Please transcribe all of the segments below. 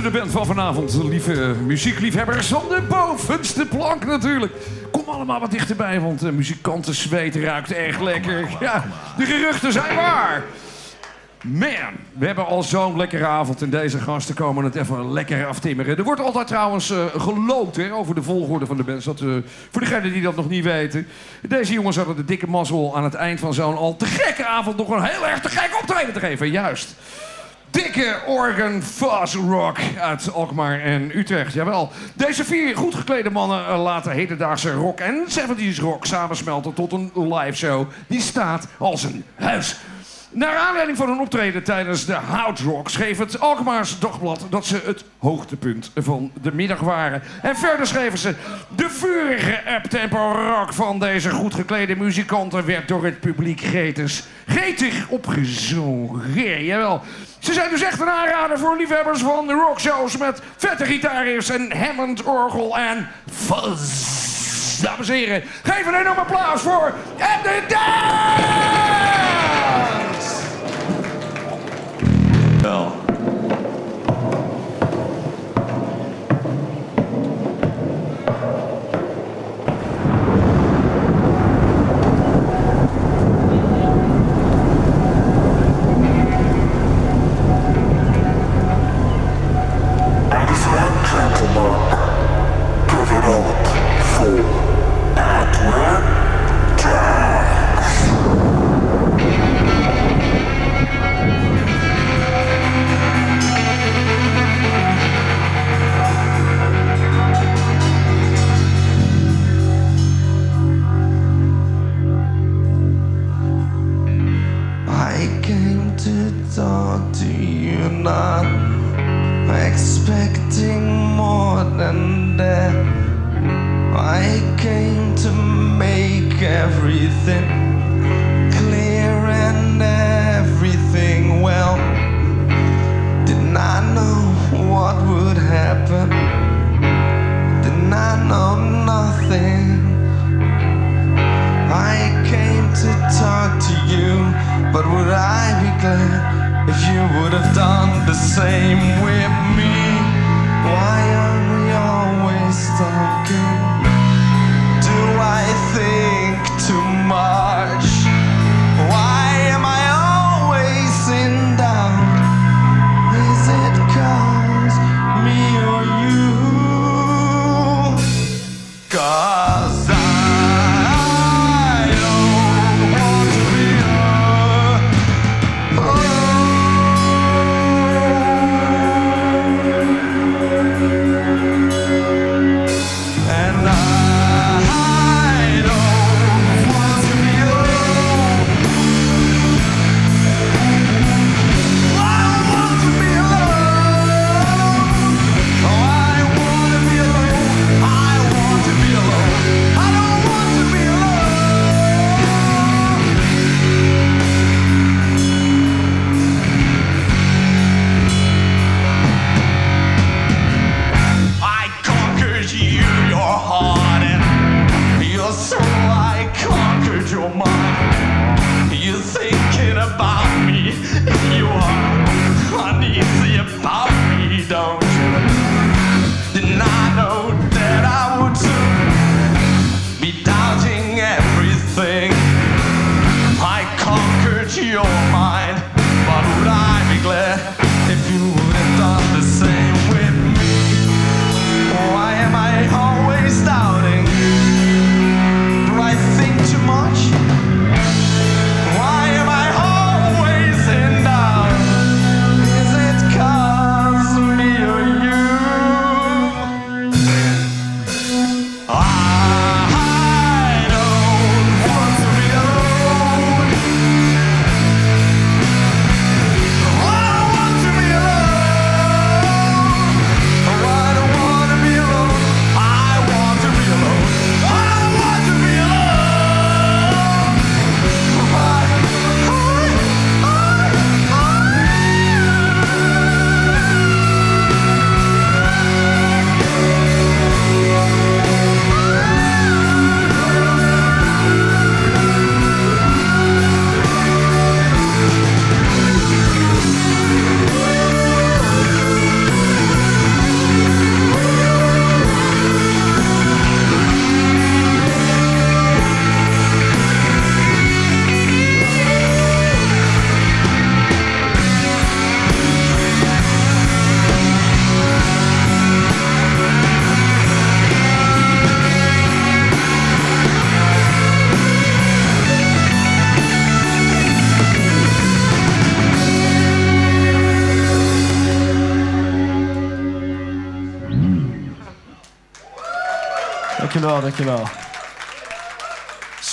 afsluitende band van vanavond. Lieve muziekliefhebbers van de bovenste plank natuurlijk. Kom allemaal wat dichterbij, want uh, muzikanten zweet ruikt echt lekker. Ja, de geruchten zijn waar. Man, we hebben al zo'n lekkere avond en deze gasten komen het even lekker aftimmeren. Er wordt altijd trouwens uh, geloot hè, over de volgorde van de band. Dat, voor degenen die dat nog niet weten. Deze jongens hadden de dikke mazzel aan het eind van zo'n al te gekke avond nog een heel erg te gek optreden te geven. Juist. Dikke organ fuzz rock uit Alkmaar en Utrecht. Jawel, deze vier goed geklede mannen uh, laten hedendaagse rock en 70s rock samensmelten tot een live show. Die staat als een huis. Naar aanleiding van een optreden tijdens de Rock schreef het Alkmaars Dagblad dat ze het hoogtepunt van de middag waren. En verder schreven ze: De vurige uptempo rock van deze goed geklede muzikanten werd door het publiek gretig, gretig opgezongen. Jawel. Ze zijn dus echt een aanrader voor liefhebbers van de rockshows met vette gitaarriffs en Hammond orgel en fuzz. Dames en heren, geef een enorm applaus voor Ed Well.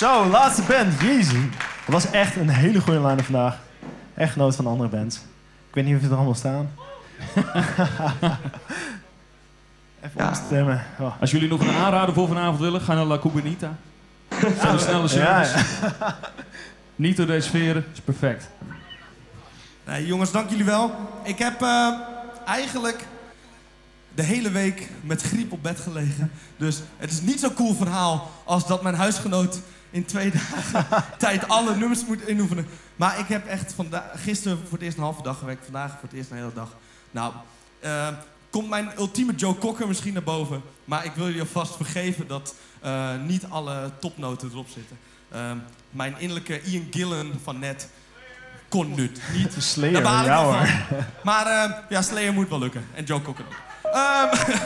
Zo, laatste band, Jezus. Dat was echt een hele goede line vandaag. Echt genoten van de andere bands. Ik weet niet of je er allemaal staan. Even Ja. opstemmen. Oh. Als jullie nog een aanrader voor vanavond willen, ga naar La Cubanita. Zijn een snelle Ja, service. ja. Niet door deze sferen, is perfect. Nee, jongens, dank jullie wel. Ik heb eh, eigenlijk de hele week met griep op bed gelegen. Dus het is niet zo'n cool verhaal als dat mijn huisgenoot in twee dagen tijd alle nummers moet inoefenen. Maar ik heb echt vanda- gisteren voor het eerst een halve dag gewerkt, vandaag voor het eerst een hele dag. Nou, eh, komt mijn ultieme Joe Cocker misschien naar boven. Maar ik wil jullie alvast vergeven dat eh, niet alle topnoten erop zitten. Eh, mijn innerlijke Ian Gillen van net kon nut. Niet Slayer, ja hoor. Maar ja, Slayer moet wel lukken. En Joe Cocker ook. Ehm,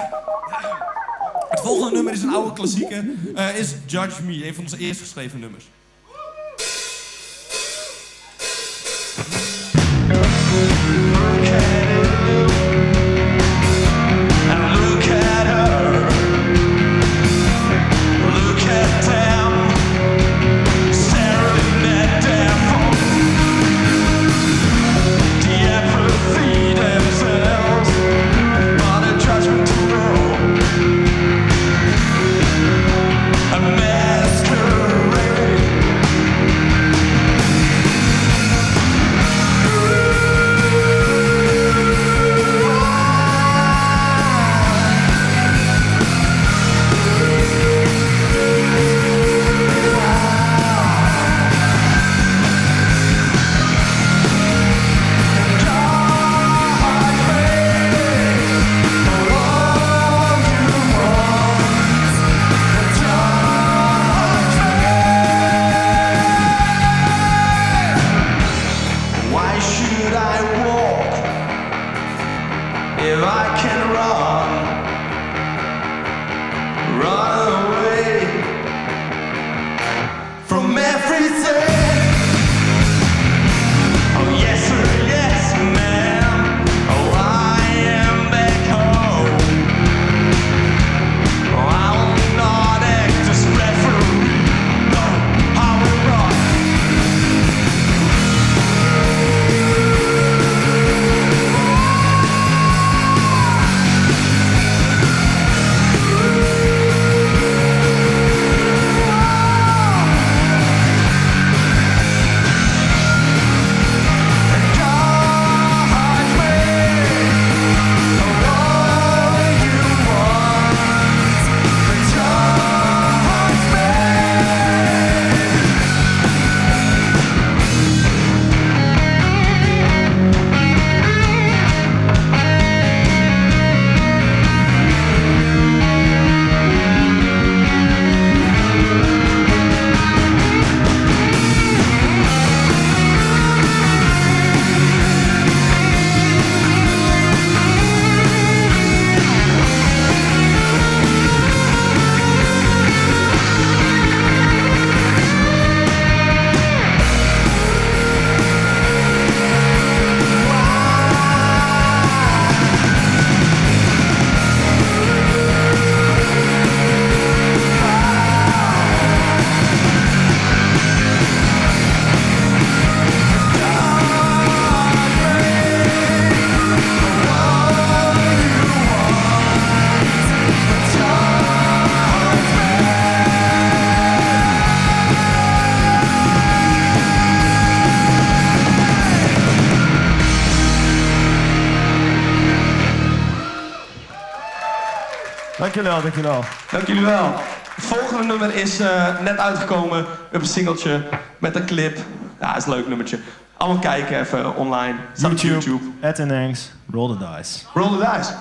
het volgende nummer is een oude klassieker. eh, is Judge Me, een van onze eerst geschreven nummers. Dankjewel, dankjewel. Dank jullie wel. Het volgende nummer is eh, net uitgekomen een singeltje met een clip. Ja, is een leuk nummertje. Allemaal kijken even online. Staat op YouTube, YouTube. Ed en Angs, Roll the Dice. Roll the dice.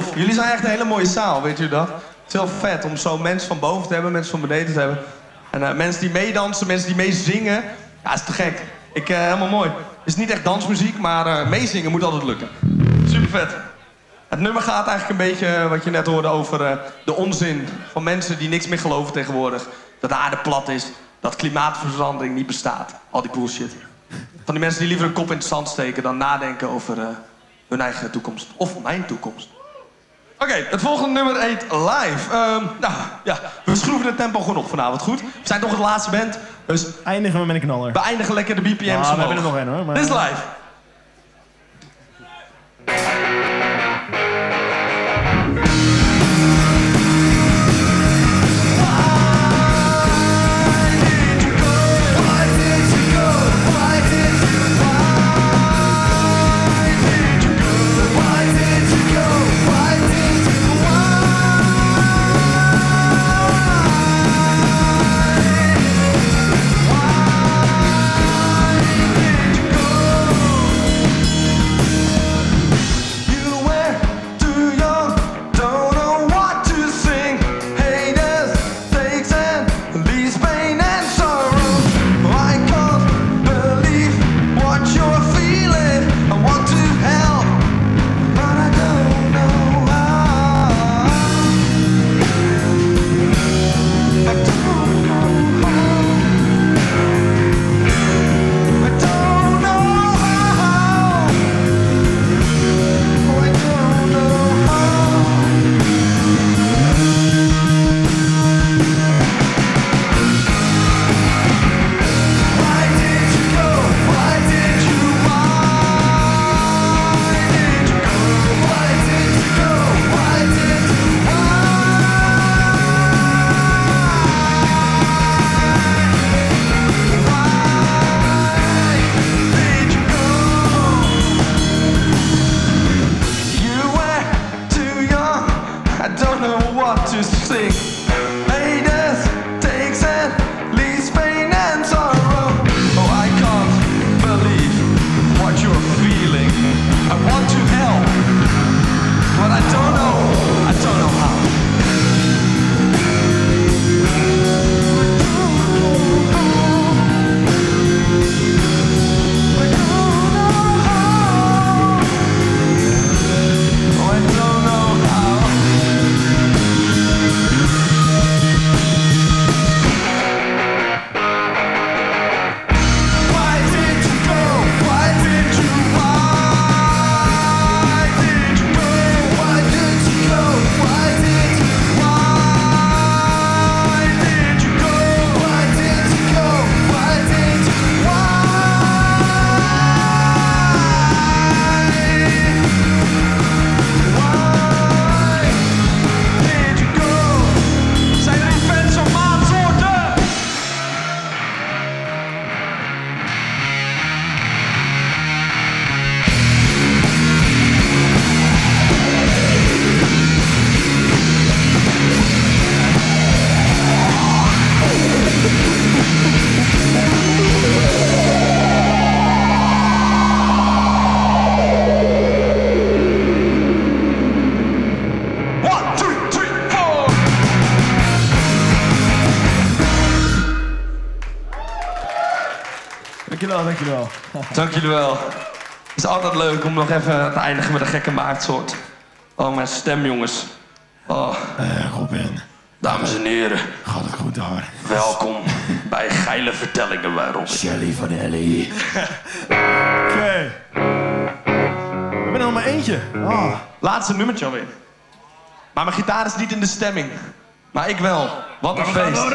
Jullie zijn echt een hele mooie zaal, weet je dat? Het is heel vet om zo mensen van boven te hebben, mensen van beneden te hebben. En eh, mensen die meedansen, mensen die meezingen. Ja, is te gek. Ik, eh, helemaal mooi. Het is niet echt dansmuziek, maar eh, meezingen moet altijd lukken. Super vet. Het nummer gaat eigenlijk een beetje, wat je net hoorde, over de onzin van mensen die niks meer geloven tegenwoordig. Dat de aarde plat is, dat klimaatverandering niet bestaat. Al die bullshit. Van die mensen die liever een kop in het zand steken dan nadenken over hun eigen toekomst. Of mijn toekomst. Oké, het volgende nummer heet Live. Ehm, nou ja, we schroeven het tempo gewoon op vanavond, goed? We zijn toch het laatste band, dus Eindigen we met een knaller. we eindigen lekker de BPM's we hebben er nog één hoor. Maar... Dit is live. Dankjewel. Dank jullie wel. Het is altijd leuk om nog even te eindigen met een gekke maatsoort. Oh, mijn stem, jongens. Oh, Eh, Robin, dames en heren, gaat het goed daar? welkom bij Geile Vertellingen bij Robin. Shelly van Ellie. Oké. We hebben er nog maar eentje. Ah. Laatste nummertje alweer. Maar mijn gitaar is niet in de stemming. Maar ik wel. Wat een feest.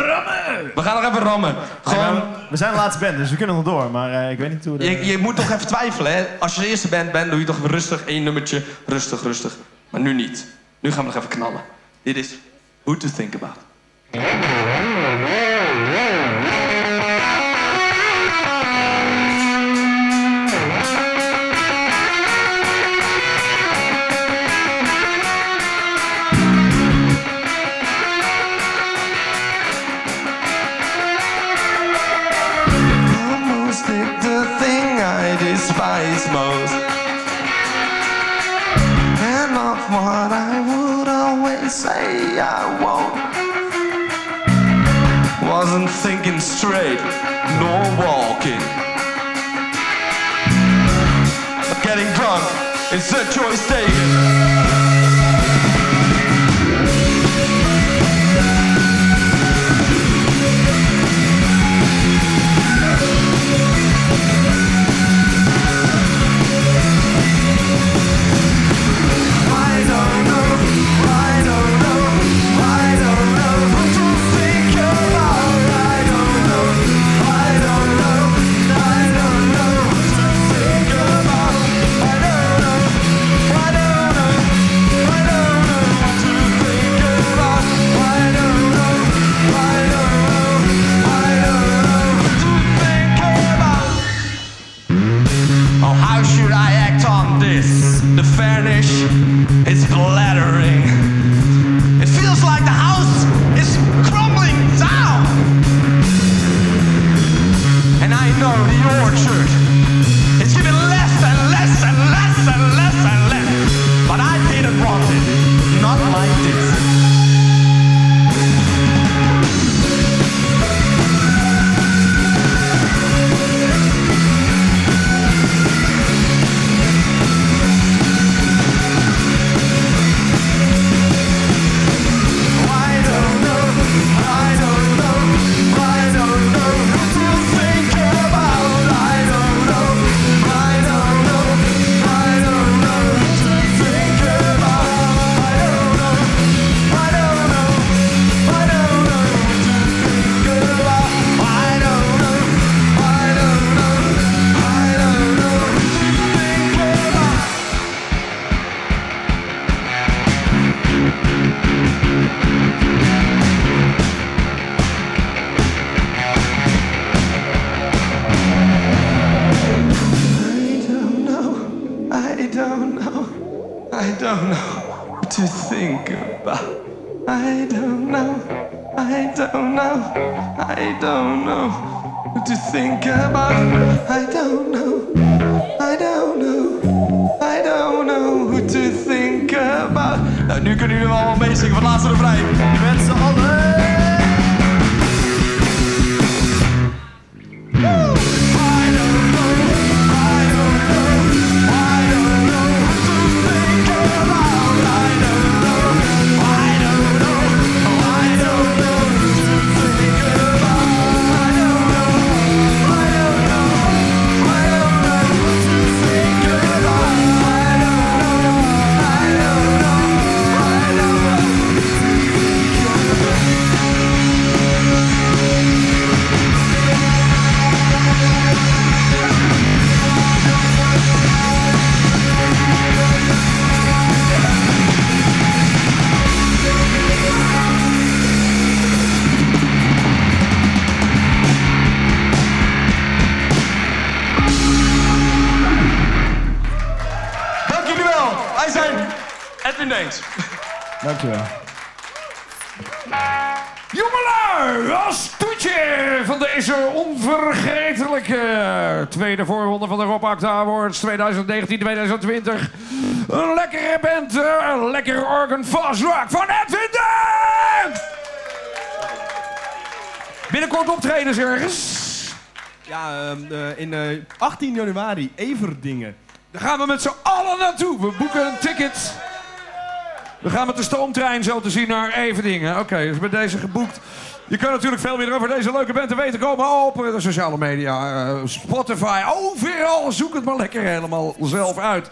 We gaan nog even rammen. Gewoon, We zijn de laatste band, dus we kunnen nog door. Maar eh, ik weet niet hoe... De... je, je moet toch even twijfelen, hè? Als je de eerste band bent, doe je toch rustig één nummertje. Rustig, rustig. Maar nu niet. Nu gaan we nog even knallen. Dit is Who to Think About. What I would always say I won't. Wasn't thinking straight, nor walking. Getting drunk is a choice don't know. I don't know what to think about. I don't know. I don't know. I don't know what to think about. I don't know. I don't know. I don't know who to think about. Nou, nu kunnen jullie allemaal meezingen van het laatste refrein. Je bent z'n allen. Dank Dankjewel. Jongelui, als toetje van deze onvergetelijke tweede voorronde van de Rob Acta Awards 2019-2020. Een lekkere band, eh, een lekkere organ fast rock van Edwin Dent! Binnenkort optredens ergens. Ja, ehm, eh, in eh, 18 januari, Everdingen. Daar gaan we met z'n allen naartoe. We boeken een ticket. We gaan met de stoomtrein zo te zien naar Everdingen. Oké, dus bij deze geboekt. Je kunt natuurlijk veel meer over deze leuke band te weten komen op de sociale media, eh, Spotify, overal. Zoek het maar lekker helemaal zelf uit.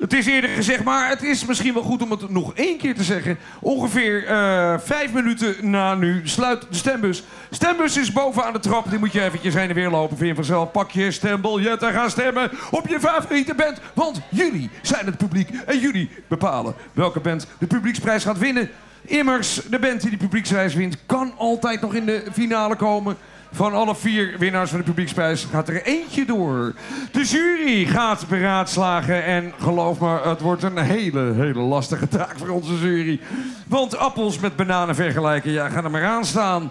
Het is eerder gezegd, maar het is misschien wel goed om het nog één keer te zeggen. Ongeveer eh, vijf minuten na nu sluit de stembus. Stembus is bovenaan de trap. Die moet je eventjes heen en weer lopen. Vind je vanzelf. Pak je stembiljet en ga stemmen op je favoriete band. Want jullie zijn het publiek. En jullie bepalen welke band de publieksprijs gaat winnen. Immers, de band die de publieksprijs wint, kan altijd nog in de finale komen. Van alle vier winnaars van de publieksprijs gaat er eentje door. De jury gaat beraadslagen en geloof me, het wordt een hele, hele lastige taak voor onze jury. Want appels met bananen vergelijken, ja, ga er maar aan staan.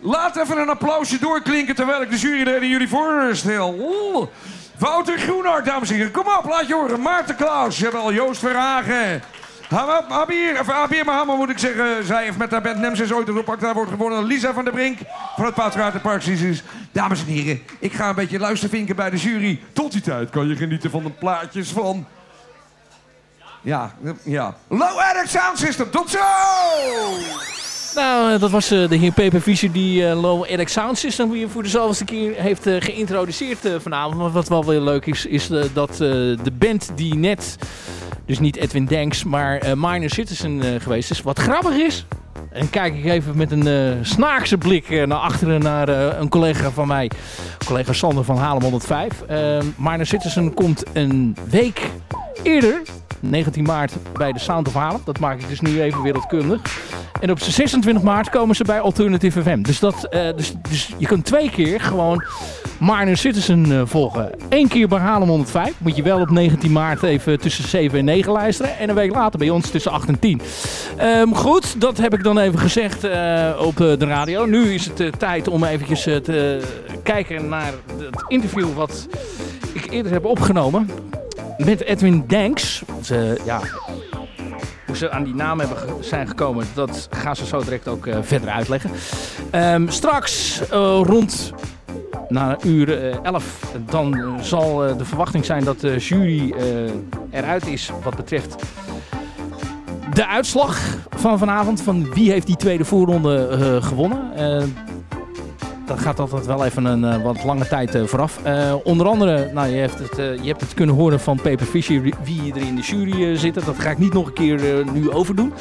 Laat even een applausje doorklinken terwijl ik de juryleden jullie voorstel. Wouter Groenhart, dames en heren, kom op, laat je horen. Maarten Klaus, jawel, Joost Verhagen. Habir, of Habir Mohammed moet ik zeggen. Zij heeft met haar band Nemesis ooit oppak. Daar wordt gewonnen Lisa van der Brink van het Patronatenpark Park Dames en heren, ik ga een beetje luistervinken bij de jury. Tot die tijd kan je genieten van de plaatjes van... Ja, ja. Low Eric Sound System, tot zo! Nou, eh, dat was eh, de heer Peper die eh, Low Eric Sound System weer voor de zoveelste keer heeft geïntroduceerd vanavond. Maar wat wel weer leuk is, is dat de band die net, dus niet Edwin Danks, maar Minor Citizen geweest is. Wat grappig is, en kijk ik even met een snaakse blik naar achteren naar een collega van mij, collega Sander van Halem 105. Eh Minor Citizen komt een week eerder, 19 maart, bij de Sound of Haarlem. Dat maak ik dus nu even wereldkundig. En op 26 maart komen ze bij Alternative FM. Dus, dat, eh, dus, dus je kunt twee keer gewoon Minor Citizen eh, volgen. Eén keer bij Haarlem 105. Moet je wel op 19 maart even tussen 7 en 9 luisteren. En een week later bij ons tussen 8 en 10. Ehm, goed, dat heb ik dan even gezegd eh, op de radio. Nu is het tijd om eventjes te kijken naar het interview wat ik eerder heb opgenomen. Met Edwin Danks. Ze, ja, hoe ze aan die naam hebben zijn gekomen, dat gaan ze zo direct ook eh, verder uitleggen. Ehm, straks eh, rond na uur eh, 11, dan eh, zal eh, de verwachting zijn dat de jury eh, eruit is wat betreft de uitslag van vanavond. Van wie heeft die tweede voorronde eh, gewonnen. Dat gaat altijd wel even een eh, wat lange tijd eh, vooraf. Eh, onder andere, nou, je, hebt het, je hebt het kunnen horen van Peper Fischer wie- er in de jury zitten. Dat ga ik niet nog een keer nu overdoen.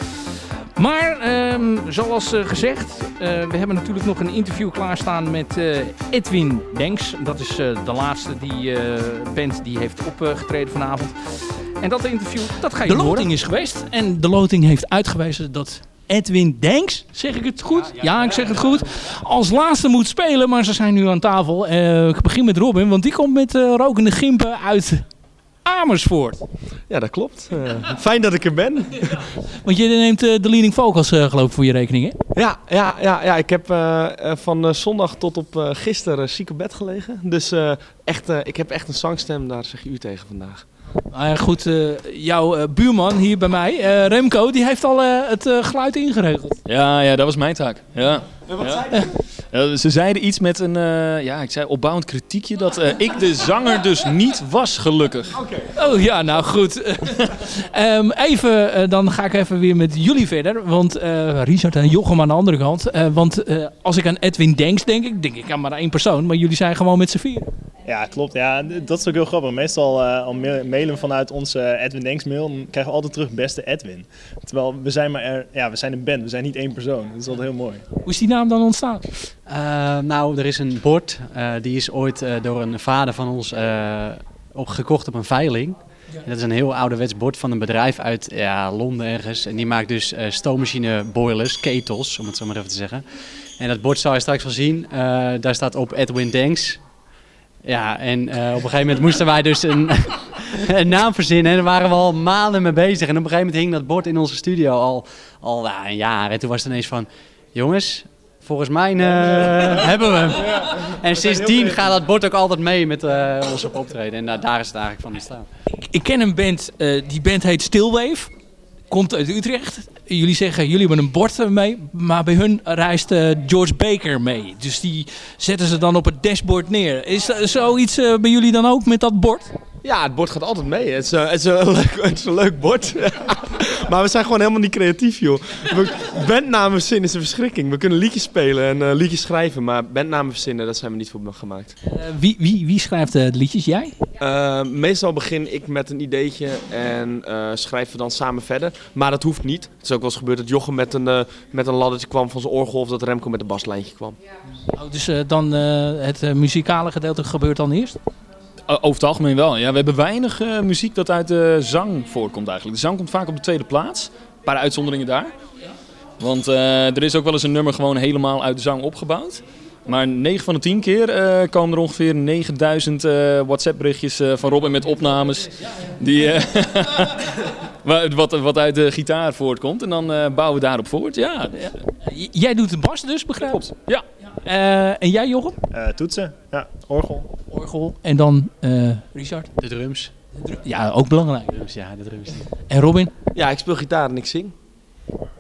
Maar ehm, zoals gezegd, we hebben natuurlijk nog een interview klaarstaan met Edwin Denks. Dat is de laatste die band die heeft opgetreden vanavond. En dat interview, dat ga je De horen. loting is geweest en de loting heeft uitgewezen dat Edwin Denks, zeg ik het goed? Ja, ik zeg het goed. Als laatste moet spelen, maar ze zijn nu aan tafel. Eh, ik begin met Robin, want die komt met eh, rokende gimpen uit Amersfoort. Ja, dat klopt. Eh, fijn dat ik er ben. Want je neemt de leading vocals eh, geloof ik voor je rekening, hè? Ja, ja, ja, ja ik heb van zondag tot op gisteren ziek op bed gelegen. Dus echt, ik heb echt een zangstem, daar zeg je u tegen vandaag. Maar goed, eh, jouw eh, buurman hier bij mij, eh, Remco, die heeft al eh, het geluid ingeregeld. Ja, ja, dat was mijn taak. Ja. Ja. Ja, ze zeiden iets met een, eh, ja, ik zei opbouwend kritiekje dat eh, ik de zanger dus niet was, gelukkig. Oh ja, nou goed. Ehm, even, dan ga ik even weer met jullie verder. Want eh, Richard en Jochem aan de andere kant. Eh, want eh, als ik aan Edwin Denks denk, ik denk ik aan maar één persoon. Maar jullie zijn gewoon met z'n vier. Ja, klopt. Ja, dat is ook heel grappig. Meestal eh, al ma- mailen vanuit onze Edwin Denks mail, dan krijgen we altijd terug beste Edwin. Terwijl we zijn maar er, ja, we zijn een band, we zijn niet één persoon. Dat is altijd heel mooi. Hoe is die naam dan ontstaan? Eh, nou, er is een bord. eh, die is ooit eh, door een vader van ons eh, opgekocht op een veiling. Dat is een heel ouderwets bord van een bedrijf uit ja, Londen ergens. En die maakt dus eh, stoommachine boilers, ketels, om het zo maar even te zeggen. En dat bord zal je straks wel zien. Eh, daar staat op Edwin Danks. Ja, en eh, op een gegeven moment moesten wij dus een, een naam verzinnen. En daar waren we al maanden mee bezig. En op een gegeven moment hing dat bord in onze studio al, al ja, een jaar. En toen was het ineens van, jongens, volgens mij eh, hebben we hem. En sindsdien gaat dat bord ook altijd mee met eh ons op optreden. En daar is het eigenlijk van ontstaan. Ik ken een band, eh, die band heet Stillwave. Komt uit Utrecht. Jullie zeggen, jullie hebben een bord eh, mee. Maar bij hun reist eh, George Baker mee. Dus die zetten ze dan op het dashboard neer. Is er zoiets eh, bij jullie dan ook met dat bord? Ja, het bord gaat altijd mee. Het is, eh, het is, een, leuk, het is een leuk bord. maar we zijn gewoon helemaal niet creatief, joh. We, bandnamen verzinnen is een verschrikking. We kunnen liedjes spelen en eh, liedjes schrijven, maar bandnamen verzinnen, dat zijn we niet voor gemaakt. Eh, wie, wie, wie schrijft de liedjes? Jij? Meestal begin ik met een ideetje en schrijven we dan samen verder. Maar dat hoeft niet. Het is ook wel eens gebeurd dat Jochem met een, met een laddertje kwam van zijn orgel of dat Remco met een baslijntje kwam. Oh, dus dan het muzikale gedeelte gebeurt dan eerst? O- Over het algemeen wel. Ja, we hebben weinig eh, muziek dat uit de zang voorkomt eigenlijk. De zang komt vaak op de tweede plaats. Een paar uitzonderingen daar. Want eh, er is ook wel eens een nummer gewoon helemaal uit de zang opgebouwd. Maar 9 van de 10 keer eh, komen er ongeveer 9000 eh, WhatsApp berichtjes eh, van Robin met opnames. Die, eh, wa- wat, wat uit de gitaar voortkomt. En dan eh, bouwen we daarop voort. Ja, jij doet de bas dus, begrijp ik? Ja. Eh, en jij Jochem? Eh, toetsen, ja, orgel. Orgel. En dan eh, Richard? De drums. Ja, ook belangrijk. Drums, ja, de drums. En Robin? Ja, ik speel gitaar en ik zing.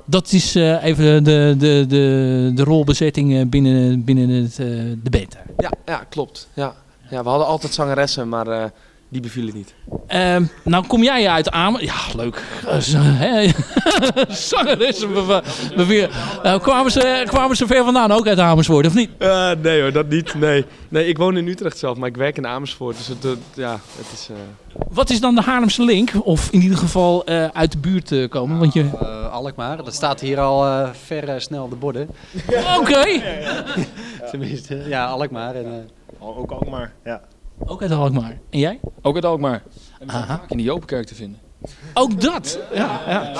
Dat is eh, even de, de, de, de rolbezetting eh, binnen, binnen het, eh, de band. Ja, ja klopt. Ja. Ja, we hadden altijd zangeressen, maar eh, die bevielen niet. Ehm, nou kom jij uit Amersfoort. Ja, leuk. Z- hè? Zangeressen. be- be- beweer- Eh, kwamen, ze, kwamen ze ver vandaan ook uit Amersfoort, of niet? Eh, nee hoor, dat niet. Nee. nee, ik woon in Utrecht zelf, maar ik werk in Amersfoort. Dus het, ja, het is... eh, Wat is dan de Haarlemse link? Of in ieder geval eh, uit de buurt komen? Want je... Eh, Alkmaar, dat staat hier al eh, ver snel de borden. Oké. Tenminste, ja, Alkmaar. En, Ook Alkmaar, ja. Ook uit Alkmaar. En jij? Ook uit Alkmaar. En Aha. vaak in die Jopenkerk te vinden. Ook dat. Ja, ja.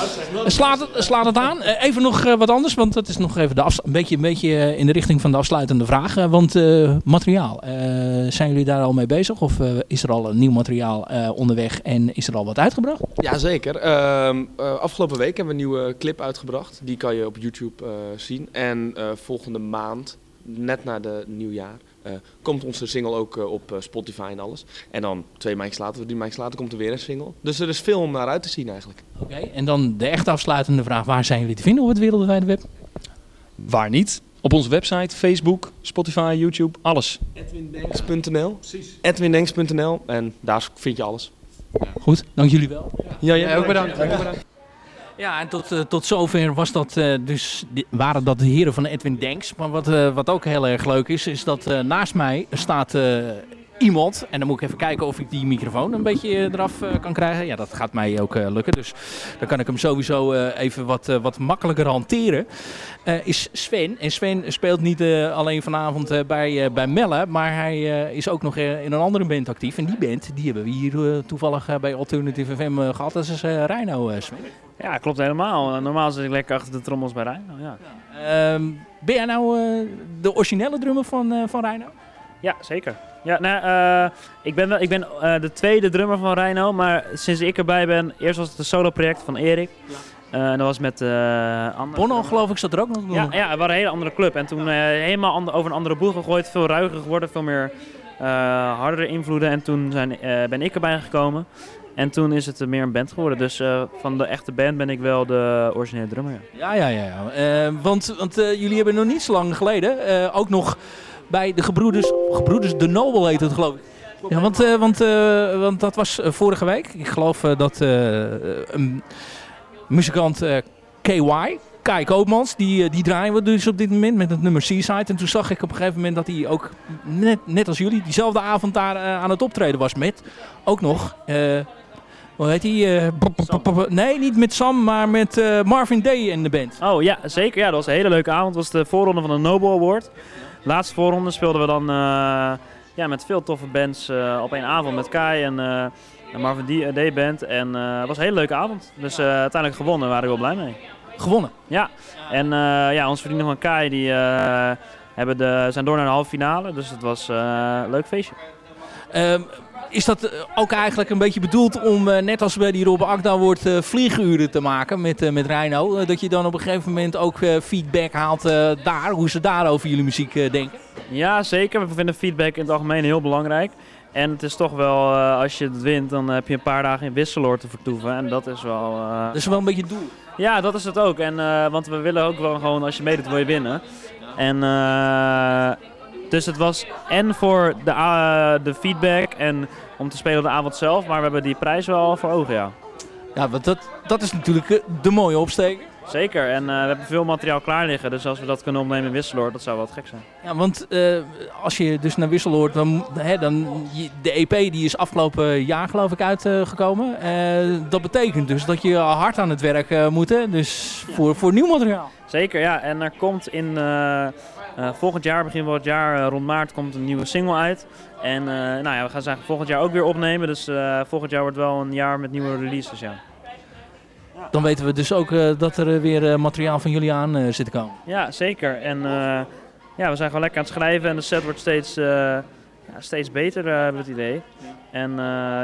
Slaat, het, slaat het aan. Eh, even nog eh, wat anders, want dat is nog even de een, beetje, een beetje eh, in de richting van de afsluitende vraag. Want eh, materiaal, eh, zijn jullie daar al mee bezig? Of is er al een nieuw materiaal eh, onderweg en is er al wat uitgebracht? Jazeker. Ehm eh, afgelopen week hebben we een nieuwe clip uitgebracht. Die kan je op YouTube eh, zien. En eh, volgende maand, net na de nieuwjaar, komt onze single ook eh, op eh, Spotify en alles. En dan twee maandjes later, drie maandjes later, komt er weer een single. Dus er is veel om naar uit te zien eigenlijk. Oké, en dan de echt afsluitende vraag. Waar zijn jullie te vinden op het wereldwijde web? Waar niet? Op onze website, Facebook, Spotify, YouTube, alles. Edwindenks.nl Edwindenks.nl En daar vind je alles. Goed, dank jullie wel. Ja, jij ook bedankt. Ook bedankt. Ja, en tot, eh, tot zover was dat, eh, dus, waren dat de heren van Edwin Denks. Maar wat, eh, wat ook heel erg leuk is, is dat naast mij staat iemand. En dan moet ik even kijken of ik die microfoon een beetje eh, eraf eh, kan krijgen. Ja, dat gaat mij ook eh, lukken. Dus dan kan ik hem sowieso even wat, wat makkelijker hanteren. Is Sven. En Sven speelt niet alleen vanavond bij, bij Melle. Maar hij is ook nog in een andere band actief. En die band, die hebben we hier toevallig bij Alternative FM eh, gehad. Dat is Rhino, eh, Sven. Ja, klopt helemaal. Normaal zit ik lekker achter de trommels bij Rijn. Ja. Ehm, ben jij nou de originele drummer van, van Rhino? ja, zeker. Ja, nou, eh, ik ben, wel, ik ben eh, de tweede drummer van Rhino, maar sinds ik erbij ben, eerst was het een solo project van Erik. Eh, en dat was met uh, Bono geloof ik zat er ook nog. Ja, ja, het was een hele andere club. En toen eh, helemaal ander- over een andere boeg gegooid, veel ruiger geworden, veel meer eh, hardere invloeden. En toen zijn, eh, ben ik erbij gekomen. En toen is het meer een band geworden. Dus eh, van de echte band ben ik wel de originele drummer. Ja. Ja, ja, ja. ja. Eh, want want eh, jullie hebben nog niet zo lang geleden eh, ook nog bij de gebroeders, gebroeders De Nobel heet het geloof ik. Ja, want, eh, want, eh, want dat was eh, vorige week. Ik geloof dat een muzikant KY, Kai Koopmans, die, die draaien we dus op dit moment met het nummer Seaside. En toen zag ik op een gegeven moment dat hij ook, net, net als jullie, diezelfde avond daar aan het optreden was met ook nog... hoe heet hij? nee, niet met Sam, maar met Marvin Day in de band. Oh ja, zeker. Ja, dat was een hele leuke avond. Het was de voorronde van de Nobel Award. Laatste voorronde speelden we dan eh, ja, met veel toffe bands eh, op één avond. Met Kai en, eh, en Marvin D- Day Band. En het was een hele leuke avond. Dus uiteindelijk gewonnen, daar waren we wel blij mee. Gewonnen? Ja. En ja, onze vrienden van Kai die, hebben de, zijn door naar de halve finale. Dus het was een leuk feestje. Ehm, is dat eh, ook eigenlijk een beetje bedoeld om, eh, net als bij die Robbe Akda wordt, eh, vlieguren te maken met, met Reino? Dat je dan op een gegeven moment ook feedback haalt daar, hoe ze daar over jullie muziek denken? Ja, zeker. We vinden feedback in het algemeen heel belangrijk. En het is toch wel, als je het wint, dan heb je een paar dagen in Wisseloord te vertoeven. En dat is wel... eh, Dat is wel een beetje het doel. Ja, dat is het ook. En, want we willen ook wel gewoon, als je meedoet, wil je winnen. En eh, dus het was en voor de, a- de feedback en om te spelen de avond zelf. Maar we hebben die prijs wel voor ogen, ja. Ja, want dat, dat is natuurlijk eh, de mooie opsteker. Zeker. En eh, we hebben veel materiaal klaar liggen. Dus als we dat kunnen opnemen in Wisseloord, dat zou wel wat gek zijn. Ja, want eh, als je dus naar Wissel hoort, dan, hè, dan de EP die is afgelopen jaar geloof ik uitgekomen. Eh, dat betekent dus dat je hard aan het werk eh, moet, hè? dus voor, voor nieuw materiaal. Zeker, ja. En er komt in eh, volgend jaar, begin van het jaar, eh, rond maart, komt een nieuwe single uit. En eh, nou ja, we gaan zeggen volgend jaar ook weer opnemen. Dus volgend jaar wordt wel een jaar met nieuwe releases, ja. Dan weten we dus ook dat er weer materiaal van jullie aan zit te komen. Ja, zeker. En ja, we zijn gewoon lekker aan het schrijven en de set wordt steeds, ja, steeds beter, hebben we het idee. En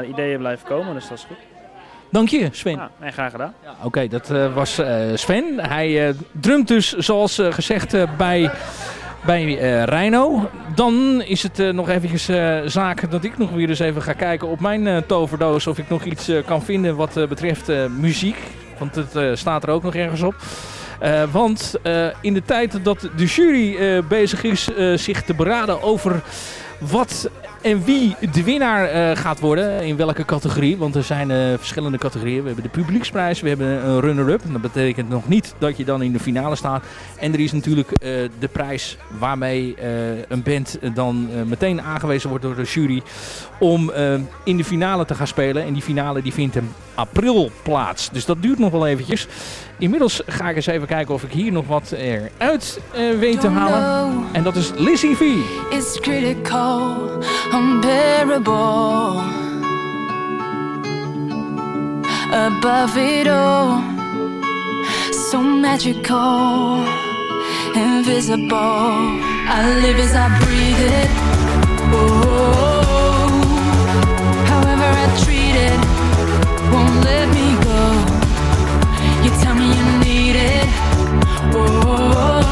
ideeën blijven komen, dus dat is goed. Dank je, Sven. Ja, nee, graag gedaan. Oké, dat was Sven. Hij drumt dus, zoals gezegd, bij bij eh Reino. Dan is het eh, nog eventjes eh, zaak dat ik nog weer eens even ga kijken op mijn toverdoos of ik nog iets kan vinden wat betreft muziek. Want het staat er ook nog ergens op. Want in de tijd dat de jury bezig is zich te beraden over wat en wie de winnaar eh, gaat worden, in welke categorie. Want er zijn eh, verschillende categorieën. We hebben de publieksprijs, we hebben een runner-up. Dat betekent nog niet dat je dan in de finale staat. En er is natuurlijk eh, de prijs waarmee een band dan meteen aangewezen wordt door de jury om in de finale te gaan spelen. En die finale die vindt in april plaats. Dus dat duurt nog wel eventjes. Inmiddels ga ik eens even kijken of ik hier nog wat eruit eh weet te halen. En dat is Lizzie V. It's critical, unbearable. Above it all, so magical, invisible. I live as I breathe it. Oh, Oh,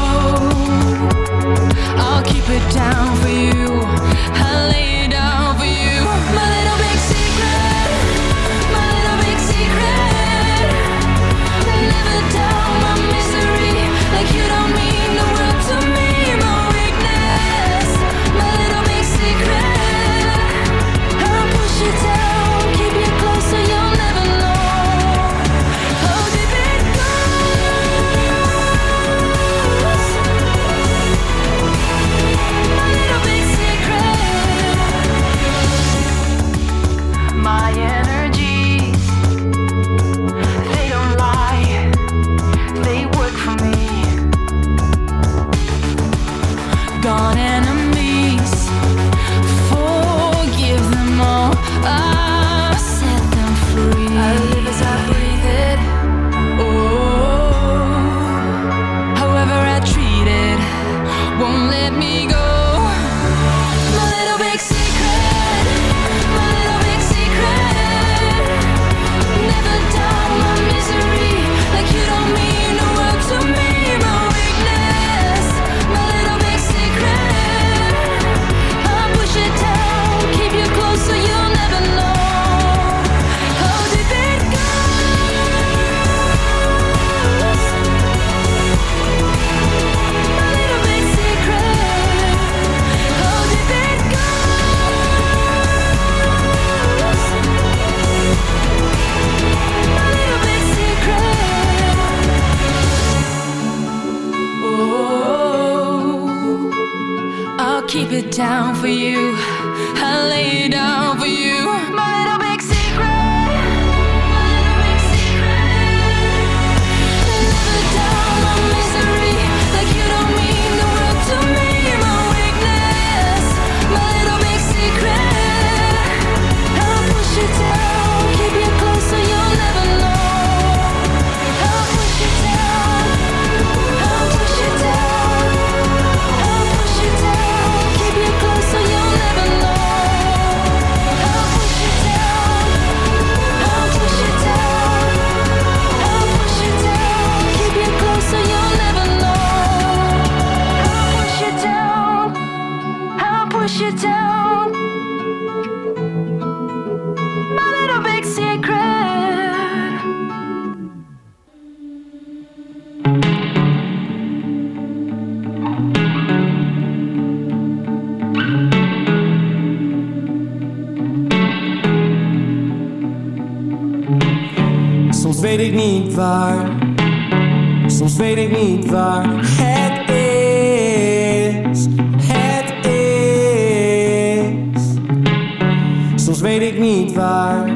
weet ik niet waar,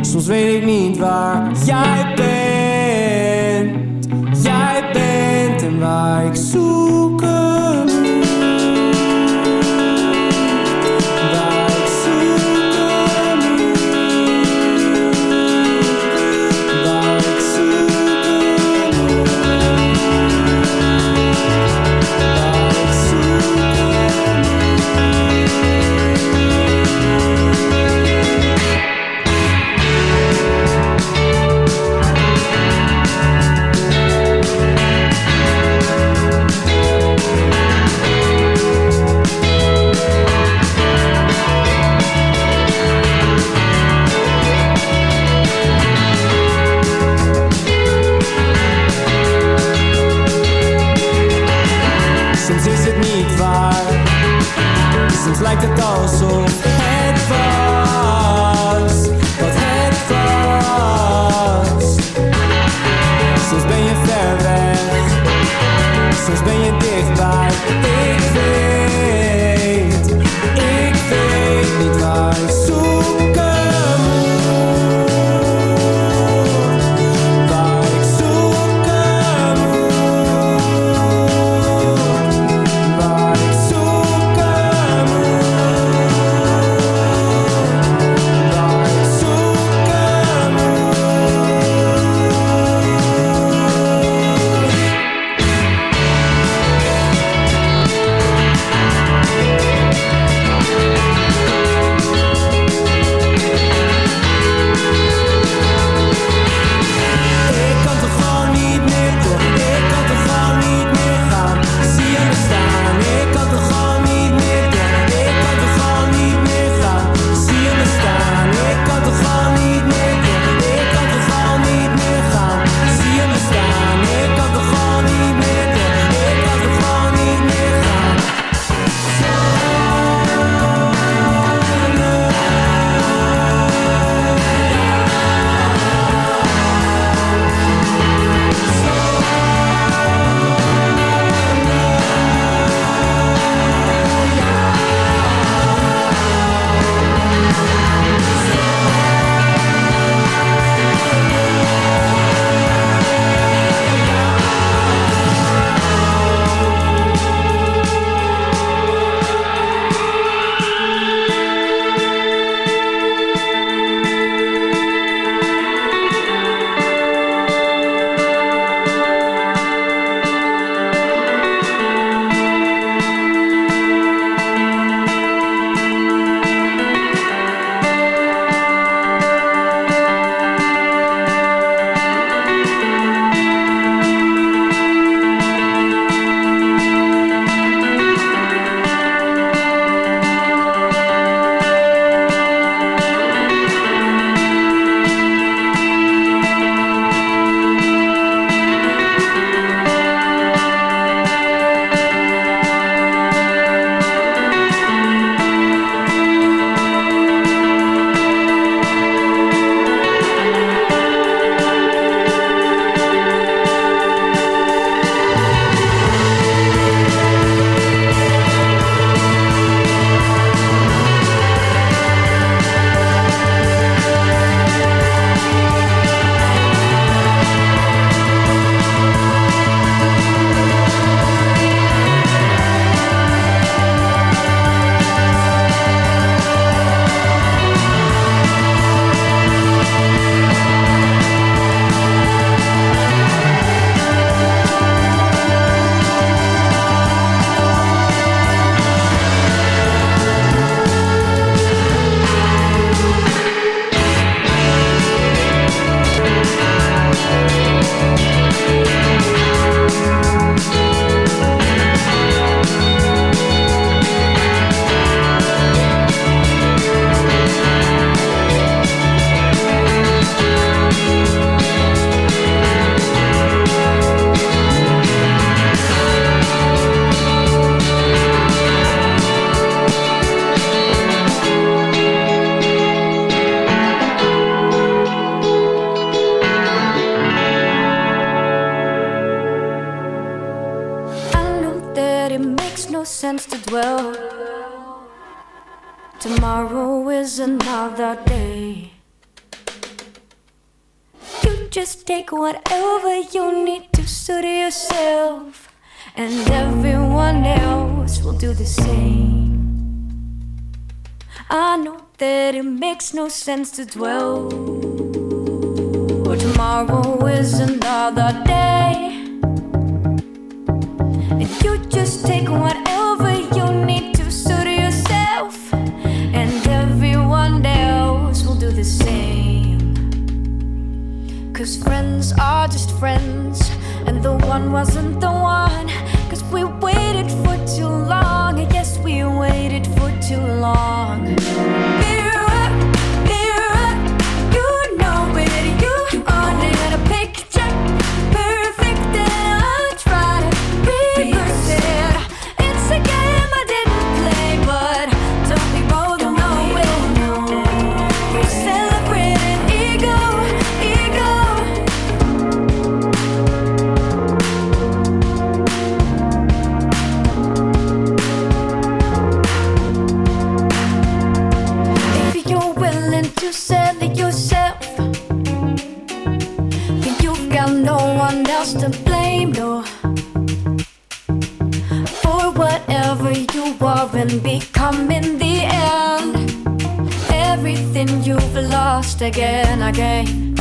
soms weet ik niet waar jij bent. to dwell. Or tomorrow is another day. And you just take whatever you need to suit yourself. And everyone else will do the same. Cause friends are just friends. And the one wasn't the one. again, I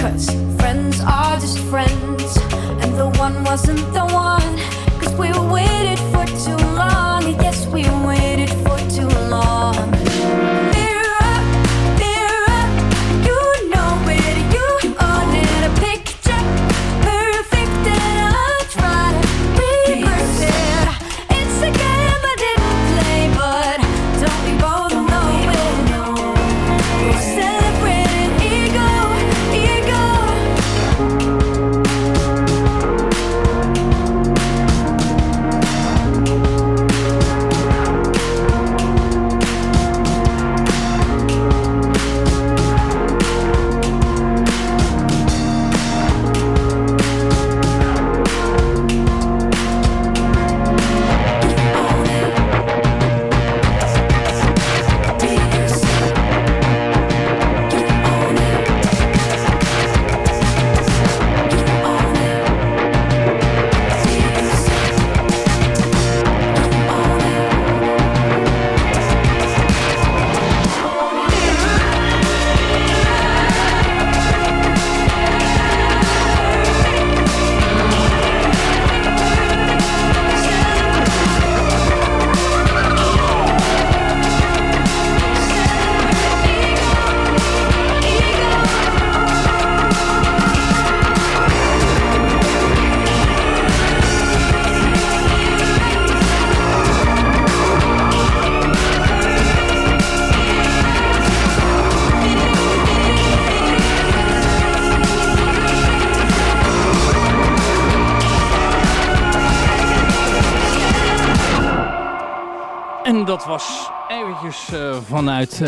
vanuit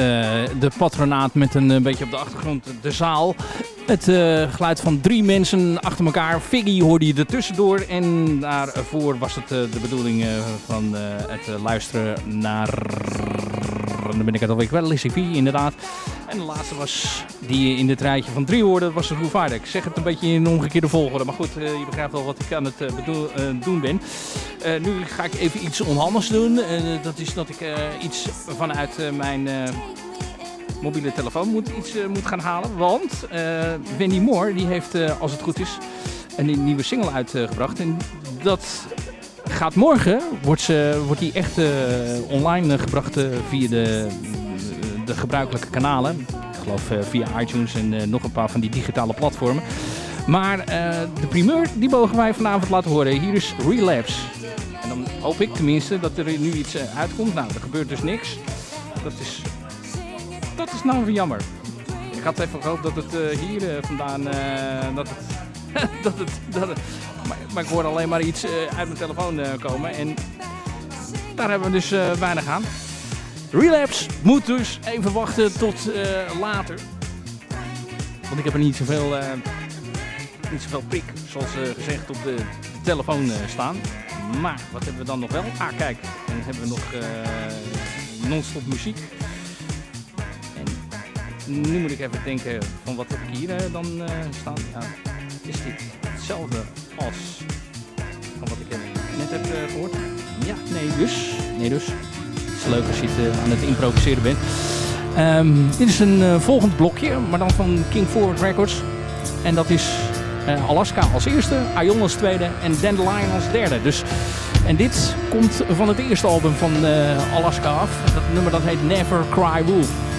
eh, de patronaat met een eh, beetje op de achtergrond de zaal. Het eh, geluid van drie mensen achter elkaar. Figgy hoorde je er tussendoor. En daarvoor was het de bedoeling van het luisteren naar... Dan ben ik het alweer kwijt. Inderdaad. En de laatste was die in dit rijtje van drie hoorde. Was de Roevaarder. Ik zeg het een beetje in omgekeerde volgorde. Maar goed, je begrijpt wel wat ik aan het doen ben. Eh, nu ga ik even iets onhandigs doen. Eh, dat is dat ik eh, iets vanuit mijn mobiele telefoon moet, iets, moet gaan halen. Want Wendy Moore die heeft, als het goed is, een nieuwe single uitgebracht. En dat gaat morgen, wordt, ze, wordt die echt online gebracht via de, de gebruikelijke kanalen. Ik geloof via iTunes en nog een paar van die digitale platformen. Maar eh, de primeur, die mogen wij vanavond laten horen. Hier is Relapse. En dan hoop ik tenminste dat er nu iets eh, uitkomt. Nou, er gebeurt dus niks. Dat is, dat is nou weer jammer. Ik had even gehoopt dat het eh, hier vandaan... dat het, dat het, dat het maar, ik hoor alleen maar iets uit mijn telefoon komen. En daar hebben we dus weinig aan. Relapse moet dus even wachten tot later. Want ik heb er niet zoveel, niet zoveel prik, zoals eh, gezegd, op de telefoon eh, staan. Maar wat hebben we dan nog wel? Ah, kijk. Dan hebben we nog eh, non-stop muziek. En nu moet ik even denken van wat heb ik hier dan staan. Ja, is dit hetzelfde als van wat ik net heb eh, gehoord? Ja, nee dus. Nee dus. Het is leuk als je het aan het improviseren bent. Ehm, dit is een volgend blokje, maar dan van King Forward Records. En dat is Alaska als eerste, Ion als tweede en Dandelion als derde. Dus, en dit komt van het eerste album van eh, Alaska af. Dat nummer dat heet Never Cry Wolf.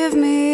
give me